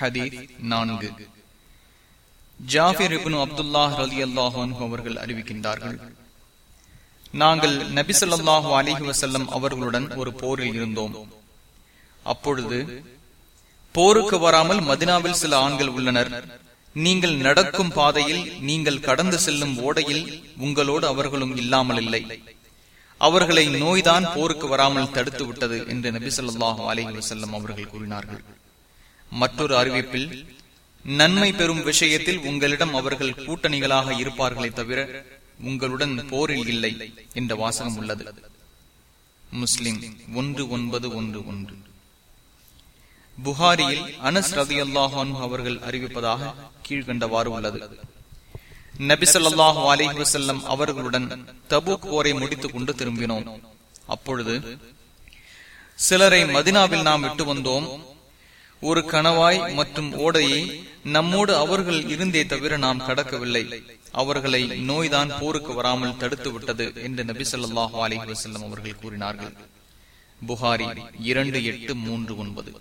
ஹதீர் நான்கு. ஜாஃபிர் அப்துல்லா அப்துல்லாஹ் ரலி அல்லாஹன் அவர்கள் அறிவிக்கின்றார்கள். நாங்கள் நபிசல்லாஹு அலிஹி வசல்லம் அவர்களுடன் ஒரு போரில் இருந்தோம். அப்பொழுது போருக்கு வராமல் மதினாவில் சில ஆண்கள் உள்ளனர். நீங்கள் நடக்கும் பாதையில் நீங்கள் கடந்து செல்லும் ஓடையில் உங்களோடு அவர்களும் இல்லாமல் இல்லை. அவர்களை நோய்தான் போருக்கு வராமல் தடுத்து விட்டது என்று நபிசல்லாஹு அலிஹி வசல்லம் அவர்கள் கூறினார்கள். மற்றொரு அறிவிப்பில் நன்மை பெறும் விஷயத்தில் உங்களிடம் அவர்கள் கூட்டணிகளாக இருப்பார்களே தவிர உங்களுடன் போரில் இல்லை என்ற வாசகம் உள்ளது. முஸ்லிம் ஒன்று ஒன்பது ஒன்று ஒன்று. புகாரியில் அனஸ் ரதி அல்லாஹான் அவர்கள் அறிவிப்பதாக கீழ்கண்டவாறு உள்ளது. நபிசல்லாஹு அலிஹி வசல்லம் அவர்களுடன் தபு போரை முடித்துக் கொண்டு திரும்பினோம். அப்பொழுது சிலரை மதினாவில் நாம் விட்டு வந்தோம். ஒரு கணவாய் மற்றும் ஓடையை நம்மோடு அவர்கள் இருந்தே தவிர நாம் கடக்கவில்லை. அவர்களை நோய்தான் போருக்கு வராமல் தடுத்து விட்டது என்று நபி சொல்லாஹு அலிஹி வசல்லம் அவர்கள் கூறினார்கள். புகாரி இரண்டு எட்டு மூன்று ஒன்பது.